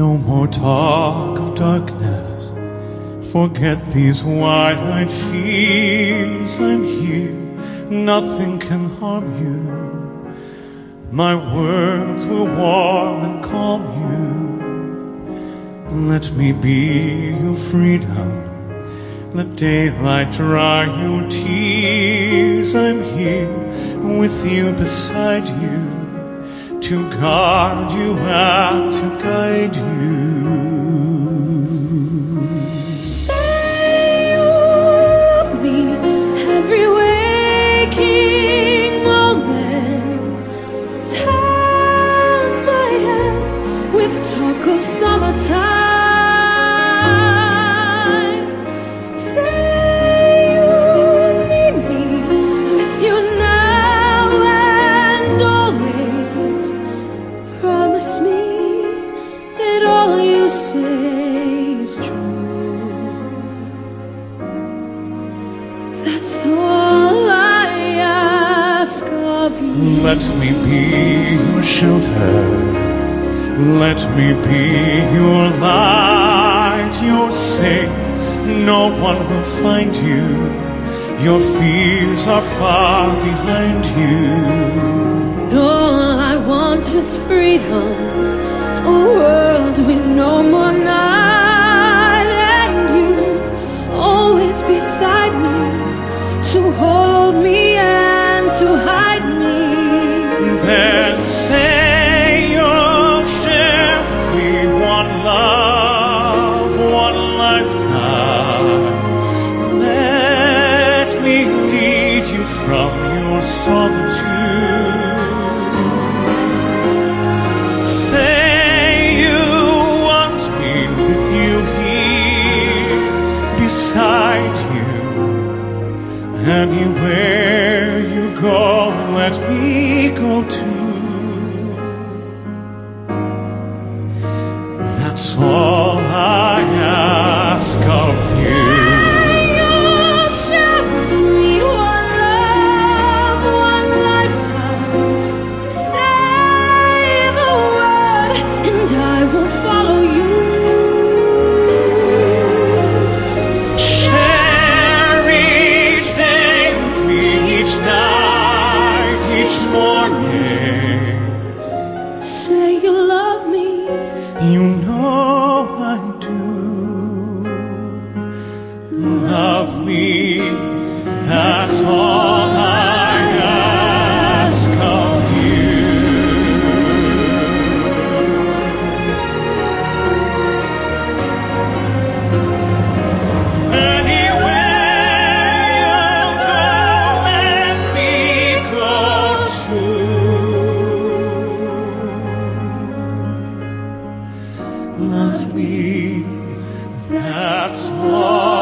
No more talk of darkness. Forget these wide eyed fears. I'm here. Nothing can harm you. My words will warm and calm you. Let me be your freedom. Let daylight dry your tears. I'm here with you, beside you to guard you and to guide you. Let me be your shelter. Let me be your light. You're safe. No one will find you. Your fears are far behind you. Anywhere you go, let me go too. Love me, that's all.